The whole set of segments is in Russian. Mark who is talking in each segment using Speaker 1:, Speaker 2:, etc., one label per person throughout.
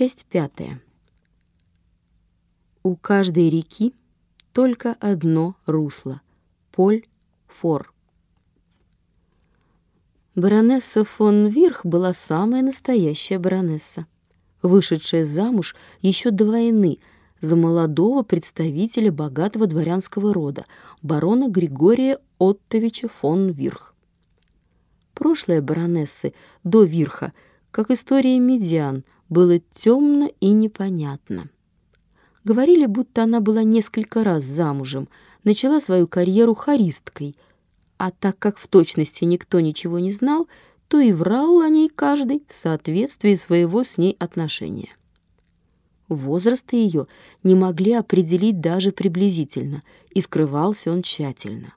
Speaker 1: Часть пятая. У каждой реки только одно русло — Поль-Фор. Баронесса фон Вирх была самая настоящая баронесса, вышедшая замуж еще до войны за молодого представителя богатого дворянского рода, барона Григория Оттовича фон Вирх. Прошлое баронессы до Вирха, как история медиан, было темно и непонятно. Говорили, будто она была несколько раз замужем, начала свою карьеру хористкой, а так как в точности никто ничего не знал, то и врал о ней каждый в соответствии своего с ней отношения. Возраст ее не могли определить даже приблизительно, и скрывался он тщательно.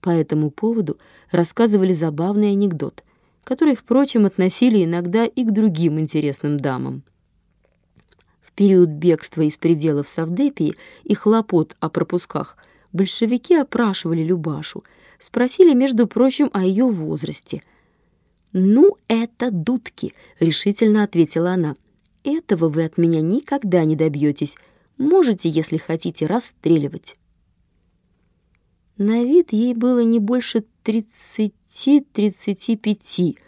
Speaker 1: По этому поводу рассказывали забавный анекдот, который, впрочем, относили иногда и к другим интересным дамам — период бегства из пределов Савдепии и хлопот о пропусках большевики опрашивали Любашу, спросили, между прочим, о ее возрасте. «Ну, это дудки», — решительно ответила она. «Этого вы от меня никогда не добьетесь. Можете, если хотите, расстреливать». На вид ей было не больше тридцати-тридцати пяти,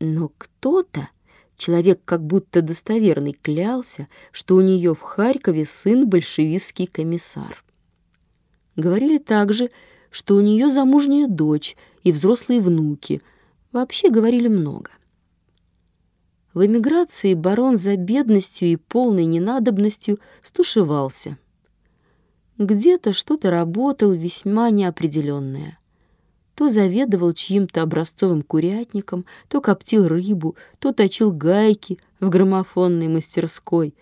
Speaker 1: но кто-то Человек как будто достоверный клялся, что у нее в Харькове сын большевистский комиссар. Говорили также, что у нее замужняя дочь и взрослые внуки. Вообще говорили много. В эмиграции барон за бедностью и полной ненадобностью стушевался. Где-то что-то работал весьма неопределенное то заведовал чьим-то образцовым курятником, то коптил рыбу, то точил гайки в граммофонной мастерской,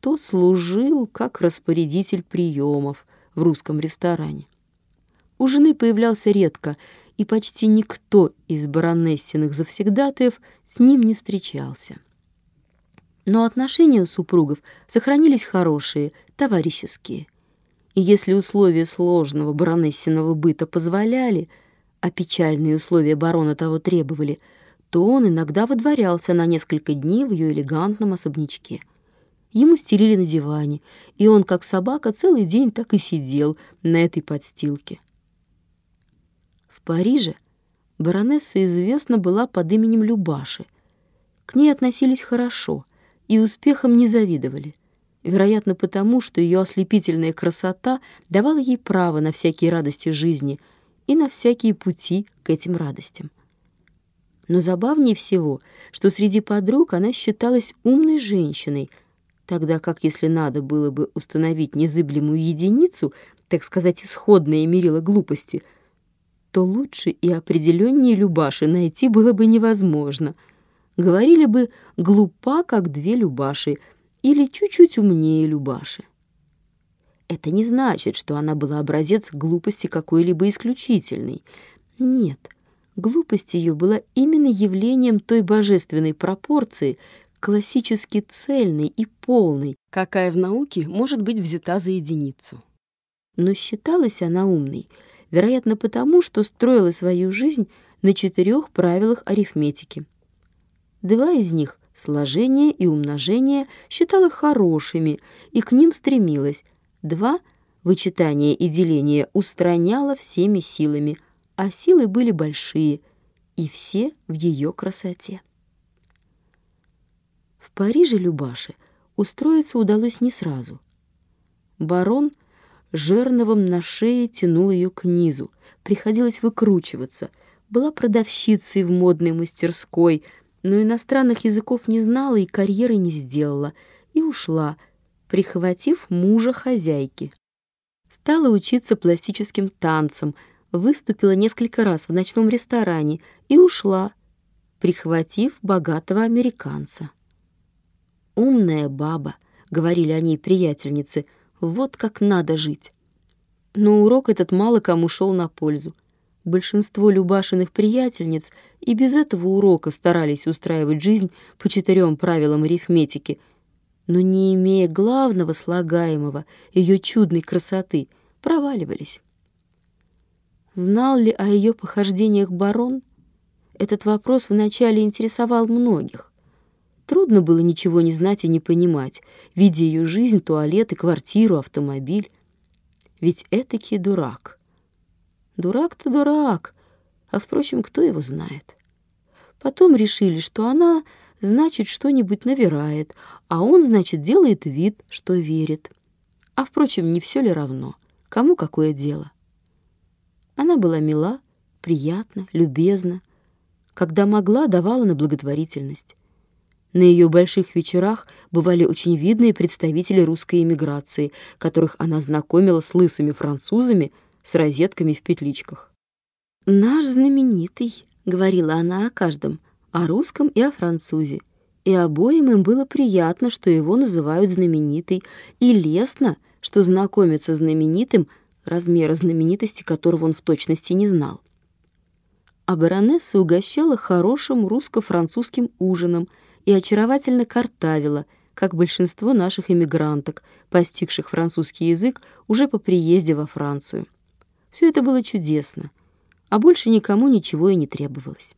Speaker 1: то служил как распорядитель приемов в русском ресторане. У жены появлялся редко, и почти никто из баронессиных завсегдатаев с ним не встречался. Но отношения супругов сохранились хорошие, товарищеские. И если условия сложного баронессиного быта позволяли — а печальные условия барона того требовали, то он иногда водворялся на несколько дней в ее элегантном особнячке. Ему стелили на диване, и он, как собака, целый день так и сидел на этой подстилке. В Париже баронесса известна была под именем Любаши. К ней относились хорошо и успехом не завидовали. Вероятно, потому, что ее ослепительная красота давала ей право на всякие радости жизни — и на всякие пути к этим радостям. Но забавнее всего, что среди подруг она считалась умной женщиной, тогда как если надо было бы установить незыблемую единицу, так сказать, исходное мерило глупости, то лучше и определеннее Любаши найти было бы невозможно. Говорили бы «глупа, как две Любаши» или «чуть-чуть умнее Любаши». Это не значит, что она была образец глупости какой-либо исключительной. Нет, глупость ее была именно явлением той божественной пропорции, классически цельной и полной, какая в науке может быть взята за единицу. Но считалась она умной, вероятно, потому, что строила свою жизнь на четырех правилах арифметики. Два из них — сложение и умножение — считала хорошими и к ним стремилась, Два — вычитание и деление устраняло всеми силами, а силы были большие, и все в ее красоте. В Париже Любаше устроиться удалось не сразу. Барон жерновом на шее тянул ее к низу, приходилось выкручиваться, была продавщицей в модной мастерской, но иностранных языков не знала и карьеры не сделала, и ушла — прихватив мужа хозяйки. Стала учиться пластическим танцам, выступила несколько раз в ночном ресторане и ушла, прихватив богатого американца. «Умная баба», — говорили о ней приятельницы, — «вот как надо жить». Но урок этот мало кому шел на пользу. Большинство Любашиных приятельниц и без этого урока старались устраивать жизнь по четырем правилам арифметики — но не имея главного слагаемого ее чудной красоты, проваливались. Знал ли о ее похождениях барон? Этот вопрос вначале интересовал многих. Трудно было ничего не знать и не понимать, видя ее жизнь, туалет и квартиру, автомобиль. Ведь этакий дурак. Дурак-то дурак, а, впрочем, кто его знает. Потом решили, что она, значит, что-нибудь навирает, а он, значит, делает вид, что верит. А, впрочем, не все ли равно, кому какое дело. Она была мила, приятна, любезна, когда могла, давала на благотворительность. На ее больших вечерах бывали очень видные представители русской эмиграции, которых она знакомила с лысыми французами с розетками в петличках. «Наш знаменитый», — говорила она о каждом, о русском и о французе. И обоим им было приятно, что его называют знаменитый, и лестно, что знакомиться с знаменитым, размера знаменитости которого он в точности не знал. А баронесса угощала хорошим русско-французским ужином — и очаровательно картавила, как большинство наших эмигранток, постигших французский язык уже по приезде во Францию. Все это было чудесно, а больше никому ничего и не требовалось.